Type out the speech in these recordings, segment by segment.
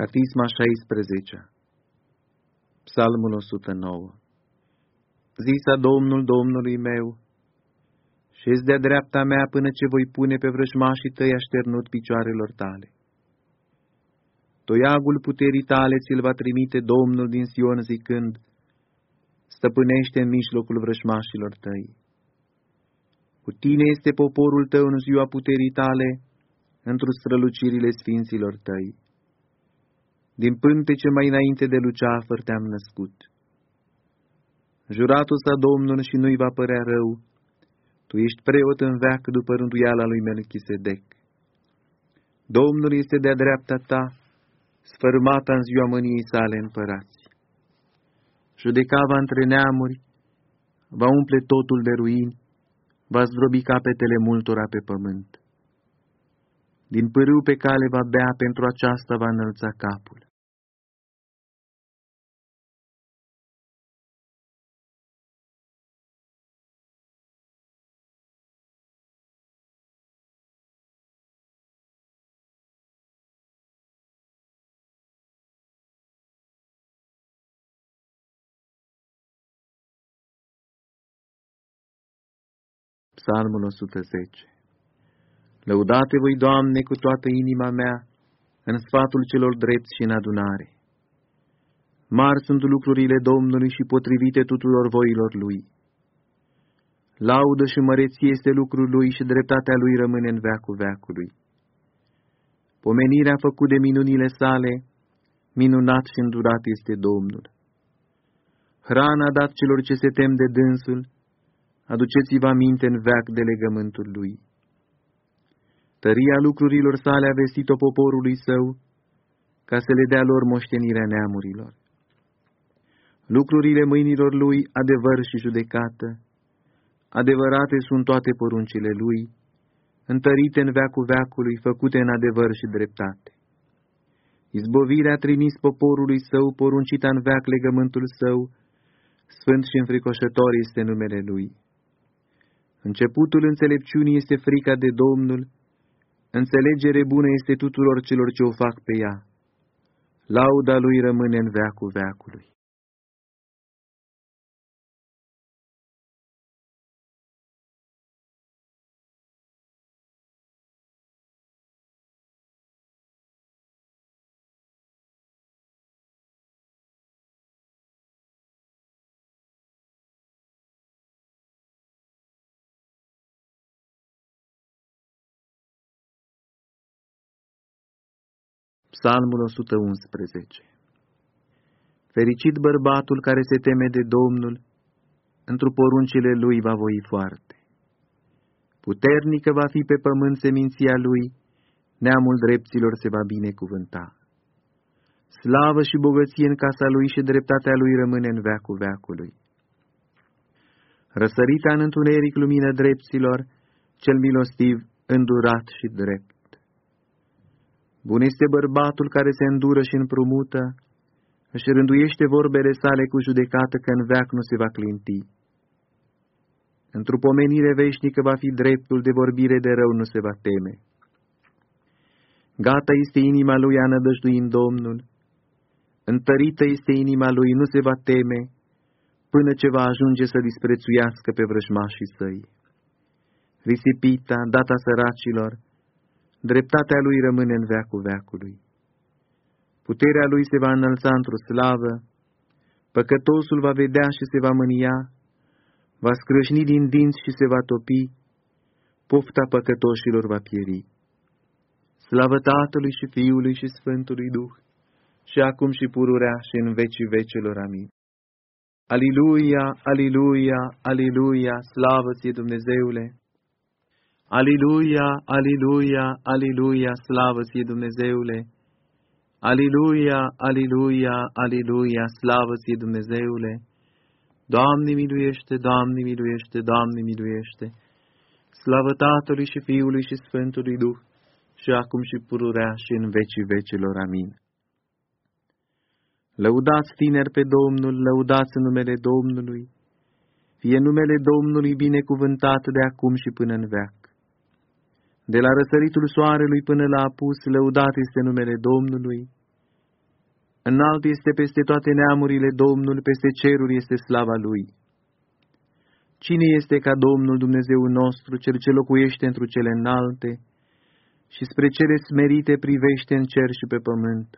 Catisma 16 Psalmul 109 Zisa Domnul Domnului meu, șezi de-a dreapta mea până ce voi pune pe vrăjmașii tăi așternut picioarelor tale. Toiagul puterii tale ți-l va trimite Domnul din Sion zicând, stăpânește în mijlocul vrăjmașilor tăi. Cu tine este poporul tău în ziua puterii tale, într-o strălucirile sfinților tăi. Din pântece mai înainte de luceafăr te-am născut. Juratul sa Domnul și nu-i va părea rău, tu ești preot în veac după rânduiala lui Melchisedec. Domnul este de-a dreapta ta, sfărmata în ziua mâniei sale împărați. Judecava între neamuri, va umple totul de ruini, va zdrobi capetele multora pe pământ. Din pârâu pe cale va bea, pentru aceasta va înălța capul. Psalmul 110 Lăudate voi, Doamne, cu toată inima mea, în sfatul celor drepți și în adunare. Mari sunt lucrurile Domnului și potrivite tuturor voilor Lui. Laudă și măreție este lucrul Lui și dreptatea Lui rămâne în veacul veacului. Pomenirea făcut de minunile sale, minunat și îndurat este Domnul. Hrana a dat celor ce se tem de dânsul, aduceți-vă aminte în veac de legământul lui. Tăria lucrurilor sale a vestit-o poporului său, ca să le dea lor moștenirea neamurilor. Lucrurile mâinilor lui, adevăr și judecată, adevărate sunt toate poruncile lui, întărite în veacul veacului, făcute în adevăr și dreptate. Izbovirea a trimis poporului său, poruncita în veac legământul său, sfânt și înfricoșător este numele lui. Începutul înțelepciunii este frica de Domnul, înțelegere bună este tuturor celor ce o fac pe ea. Lauda lui rămâne în veacul veacului. Psalmul 111 Fericit bărbatul care se teme de Domnul, într poruncile lui va voi foarte. Puternică va fi pe pământ seminția lui, neamul dreptilor se va binecuvânta. Slavă și bogăție în casa lui și dreptatea lui rămâne în veacul veacului. Răsărita în întuneric lumină dreptilor, cel milostiv, îndurat și drept. Bun este bărbatul care se îndură și împrumută, își rânduiește vorbele sale cu judecată că în veac nu se va clinti. Într-o pomenire veșnică va fi dreptul de vorbire de rău nu se va teme. Gata este inima lui a nădăjdui în Domnul, întărită este inima lui, nu se va teme, până ce va ajunge să disprețuiască pe vrăjmașii săi. Risipita, data săracilor, dreptatea lui rămâne în veacul veacului. Puterea lui se va înălța într-o slavă, păcătosul va vedea și se va mânia, va scrâșni din dinți și se va topi, pofta păcătoșilor va pieri. Slavă Tatălui și Fiului și Sfântului Duh, și acum și pururea și în vecii vecelor. Amin. Aliluia, aliluia, aliluia, slavă ție Dumnezeule! Aliluia, aliluia, aliluia, slavă ție Dumnezeule! Aliluia, aliluia, aliluia, slavă ție Dumnezeule! Doamne miluiește, Doamne miluiește, Doamne miluiește! Slavă Tatălui și Fiului și Sfântului Duh, și acum și pururea și în vecii vecilor. Amin. Lăudați tineri pe Domnul, lăudați numele Domnului, fie numele Domnului binecuvântat de acum și până în veac. De la răsăritul soarelui până la apus, lăudat este numele Domnului, Înalt este peste toate neamurile Domnul, peste ceruri este slava Lui. Cine este ca Domnul Dumnezeu nostru, Cel ce locuiește într cele înalte și spre cele smerite privește în cer și pe pământ?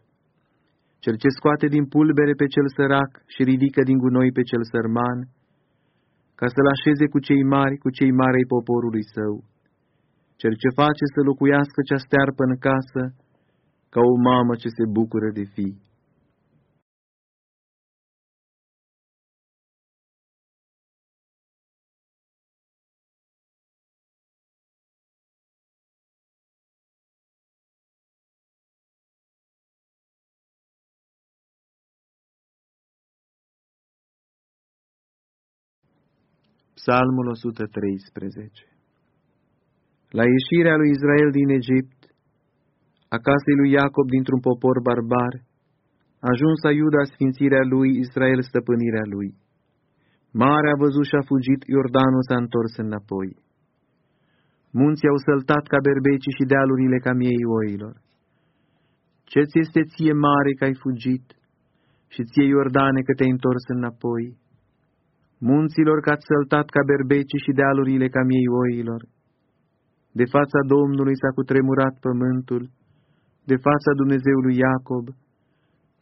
Cel ce scoate din pulbere pe cel sărac și ridică din gunoi pe cel sărman, ca să-l așeze cu cei mari, cu cei mari ai poporului său. Cel ce face să locuiască cea stearpă în casă, ca o mamă ce se bucură de fii. Psalmul 113 La ieșirea lui Israel din Egipt, acasei lui Iacob dintr-un popor barbar, ajuns a Iuda sfințirea lui, Israel stăpânirea lui. Mare a văzut și a fugit, Iordanul s-a întors înapoi. Munții au săltat ca berbecii și dealurile ca miei oilor. Ce-ți este ție mare că ai fugit și ție Iordane că te-ai întors înapoi? munților că ați săltat ca berbecii și dealurile ca miei oilor. De fața Domnului s-a cutremurat pământul, de fața Dumnezeului Iacob,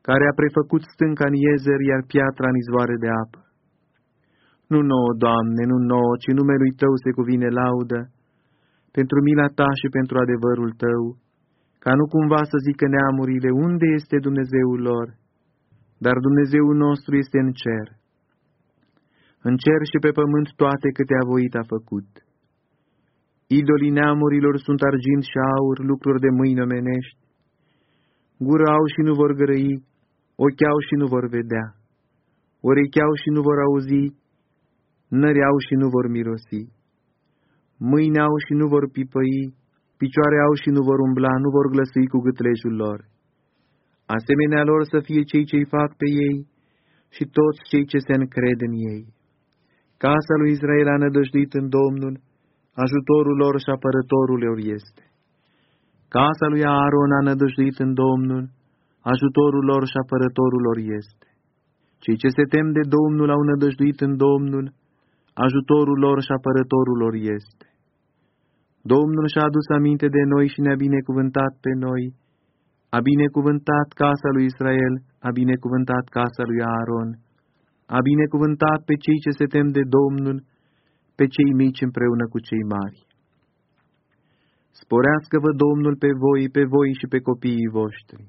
care a prefăcut stânca în iezer, iar piatra în izvoare de apă. Nu nouă, Doamne, nu nouă, ci numelui Tău se cuvine laudă, pentru mila Ta și pentru adevărul Tău, ca nu cumva să zică neamurile unde este Dumnezeul lor, dar Dumnezeul nostru este în cer în cer și pe pământ toate câte a voit a făcut. Idolii neamurilor sunt argint și aur, lucruri de mâini omenești. Gură au și nu vor grăi, ochi au și nu vor vedea, urechi au și nu vor auzi, nări au și nu vor mirosi. Mâini au și nu vor pipăi, picioare au și nu vor umbla, nu vor glăsui cu gâtlejul lor. Asemenea lor să fie cei ce-i fac pe ei și toți cei ce se încred în ei. Casa lui Israel a nădăjduit în Domnul, ajutorul lor și apărătorul lor este. Casa lui Aaron a nădăjduit în Domnul, ajutorul lor și apărătorul lor este. Cei ce se tem de Domnul au nădăjduit în Domnul, ajutorul lor și apărătorul lor este. Domnul și-a adus aminte de noi și ne-a binecuvântat pe noi, a binecuvântat casa lui Israel, a binecuvântat casa lui Aaron, a binecuvântat pe cei ce se tem de Domnul, pe cei mici împreună cu cei mari. Sporească-vă Domnul pe voi, pe voi și pe copiii voștri.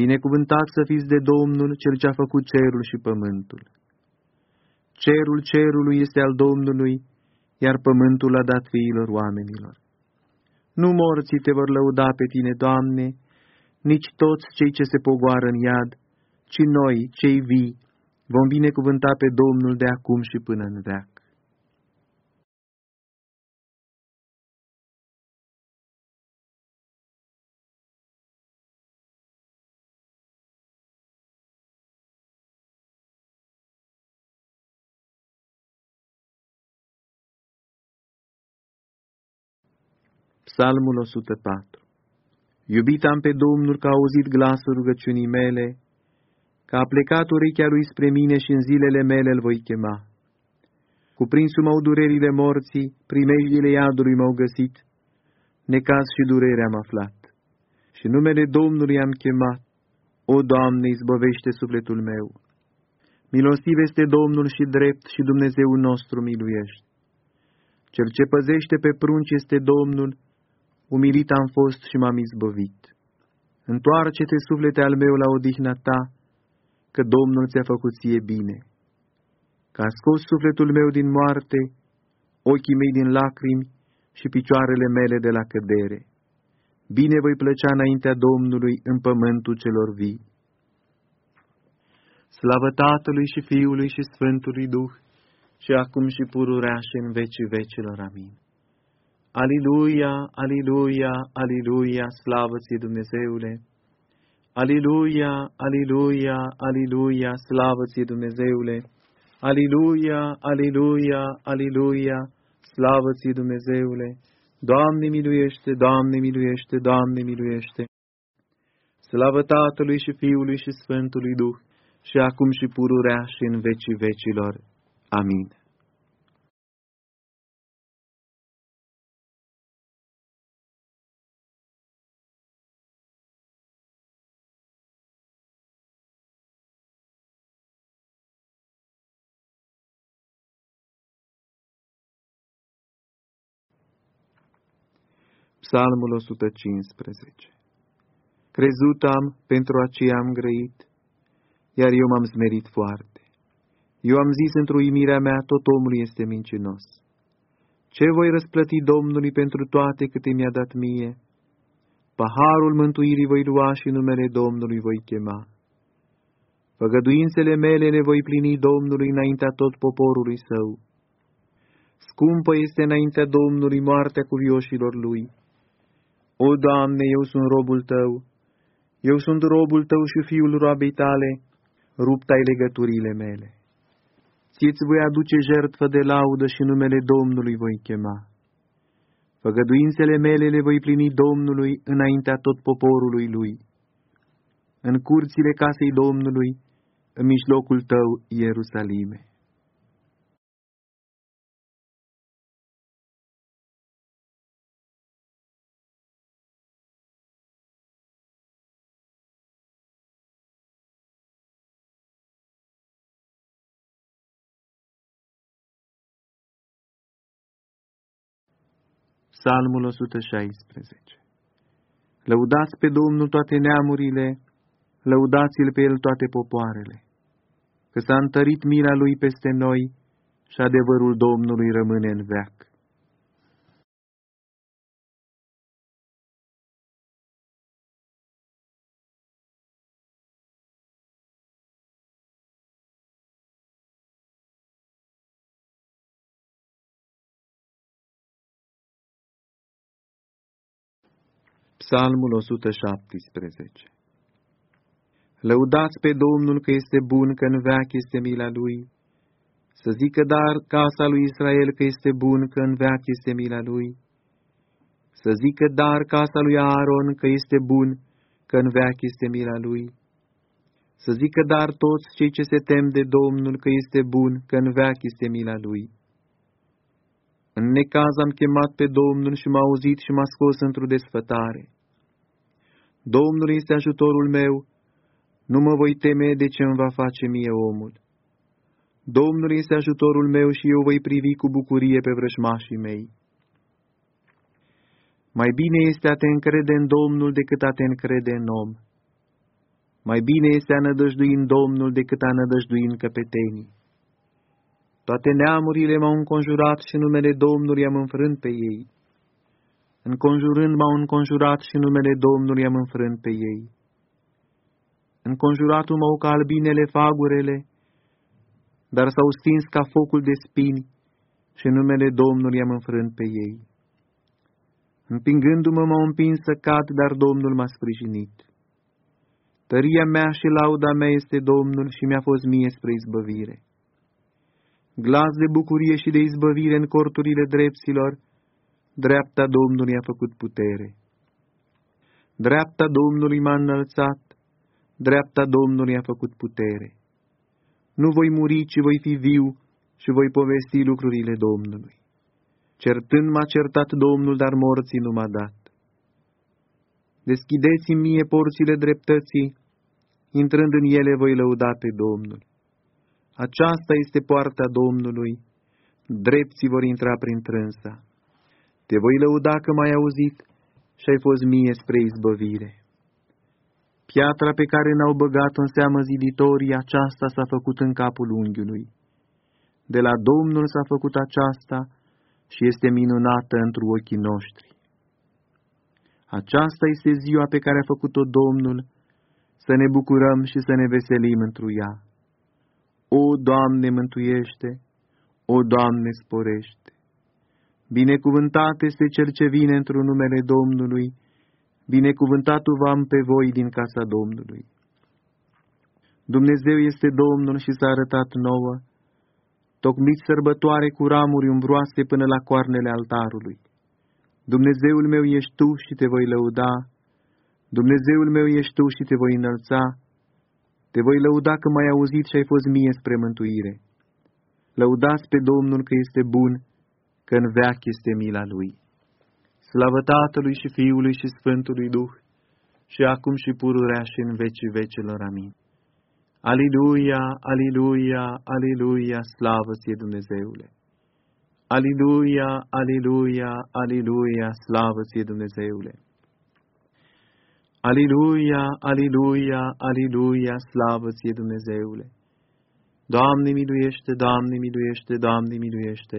Binecuvântat să fiți de Domnul, Cel ce a făcut cerul și pământul. Cerul cerului este al Domnului, iar pământul a dat fiilor oamenilor. Nu morții te vor lăuda pe tine, Doamne, nici toți cei ce se pogoară în iad, ci noi, cei vii, Vom binecuvânta pe Domnul de acum și până în veac. Psalmul 104 Iubit am pe Domnul că a auzit glasul rugăciunii mele, că a plecat urechea lui spre mine și în zilele mele îl voi chema. Cuprinsul m-au durerile morții, primejdile iadului m-au găsit, necaz și durere am aflat. Și numele Domnului am chemat, O, Doamne, izbăvește sufletul meu! Milostiv este Domnul și drept și Dumnezeul nostru miluiește. Cel ce păzește pe prunci este Domnul, umilit am fost și m-am izbăvit. Întoarce-te, suflete al meu, la odihna ta, că Domnul ți-a făcut ție bine, că a scos sufletul meu din moarte, ochii mei din lacrimi și picioarele mele de la cădere. Bine voi plăcea înaintea Domnului în pământul celor vii. Slavă Tatălui și Fiului și Sfântului Duh, și acum și pururea și în vecii vecilor. Amin. Aliluia, aliluia, aliluia, slavă ți Dumnezeule! Aliluia, aliluia, aliluia, slavă ție Dumnezeule! Aliluia, aliluia, aliluia, slavă ție Dumnezeule! Doamne miluiește, Doamne miluiește, Doamne miluiește! Slavă Tatălui și Fiului și Sfântului Duh, și acum și pururea și în vecii vecilor. Amin. Psalmul 115 Crezut am, pentru aceea am grăit, iar eu m-am smerit foarte. Eu am zis într-o uimirea mea, tot omul este mincinos. Ce voi răsplăti Domnului pentru toate câte mi-a dat mie? Paharul mântuirii voi lua și numele Domnului voi chema. Făgăduințele mele le voi plini Domnului înaintea tot poporului său. Scumpă este înaintea Domnului moartea cuvioșilor lui o, Doamne, eu sunt robul Tău, eu sunt robul Tău și fiul roabei Tale, ruptai legăturile mele. Ție-ți voi aduce jertfă de laudă și numele Domnului voi chema. Făgăduințele mele le voi plini Domnului înaintea tot poporului Lui. În curțile casei Domnului, în mijlocul Tău, Ierusalime. Psalmul 116 Lăudați pe Domnul toate neamurile, lăudați-L pe El toate popoarele, că s-a întărit mila Lui peste noi și adevărul Domnului rămâne în veac. Psalmul 117 Lăudați pe Domnul că este bun, că în veac este mila Lui. Să zică dar casa lui Israel că este bun, că în veac este mila Lui. Să zică dar casa lui Aaron că este bun, că în veac este mila Lui. Să zică dar toți cei ce se tem de Domnul că este bun, că în veac este mila Lui. În necaz am chemat pe Domnul și m-a auzit și m-a scos într-o desfătare. Domnul este ajutorul meu, nu mă voi teme de ce îmi va face mie omul. Domnul este ajutorul meu și eu voi privi cu bucurie pe vrăjmașii mei. Mai bine este a te încrede în Domnul decât a te încrede în om. Mai bine este a nădăjdui în Domnul decât a nădăjdui în căpetenii. Toate neamurile m-au înconjurat și numele Domnului am înfrânt pe ei. Înconjurând m-au înconjurat și numele Domnului am înfrânt pe ei. Înconjuratul m-au ca albinele fagurele, dar s-au stins ca focul de spini și numele Domnului am înfrânt pe ei. Împingându-mă m-au împins să cad, dar Domnul m-a sprijinit. Tăria mea și lauda mea este Domnul și mi-a fost mie spre izbăvire. Glas de bucurie și de izbăvire în corturile dreptilor, dreapta Domnului a făcut putere. Dreapta Domnului m-a înălțat, dreapta Domnului a făcut putere. Nu voi muri, ci voi fi viu și voi povesti lucrurile Domnului. Certând m-a certat Domnul, dar morții nu m-a dat. Deschideți-mi mie porțile dreptății, intrând în ele voi lăuda pe Domnul. Aceasta este poarta Domnului, drepții vor intra prin trânsa. Te voi lăuda că m-ai auzit și ai fost mie spre izbăvire. Piatra pe care n-au băgat în seamă ziditorii, aceasta s-a făcut în capul unghiului. De la Domnul s-a făcut aceasta și este minunată într ochii noștri. Aceasta este ziua pe care a făcut-o Domnul, să ne bucurăm și să ne veselim întru ea. O, Doamne, mântuiește! O, Doamne, sporește! Binecuvântat este cel ce vine într-un numele Domnului, binecuvântatul v-am pe voi din casa Domnului. Dumnezeu este Domnul și s-a arătat nouă, tocmit sărbătoare cu ramuri umbroase până la coarnele altarului. Dumnezeul meu ești Tu și te voi lăuda, Dumnezeul meu ești Tu și te voi înălța, te voi lăuda că m-ai auzit și ai fost mie spre mântuire. Lăudați pe Domnul că este bun, că în veac este mila Lui. Slavă Tatălui și Fiului și Sfântului Duh, și acum și pururea și în vecii vecelor. Amin. Aliluia, aliluia, aliluia, slavă ție Dumnezeule! Aliluia, aliluia, aliluia, slavă ție Dumnezeule! Aliluia, aliluia, aliluia, slavă ție Dumnezeule! Doamne miluiește, Doamne miluiește, Doamne miluiește!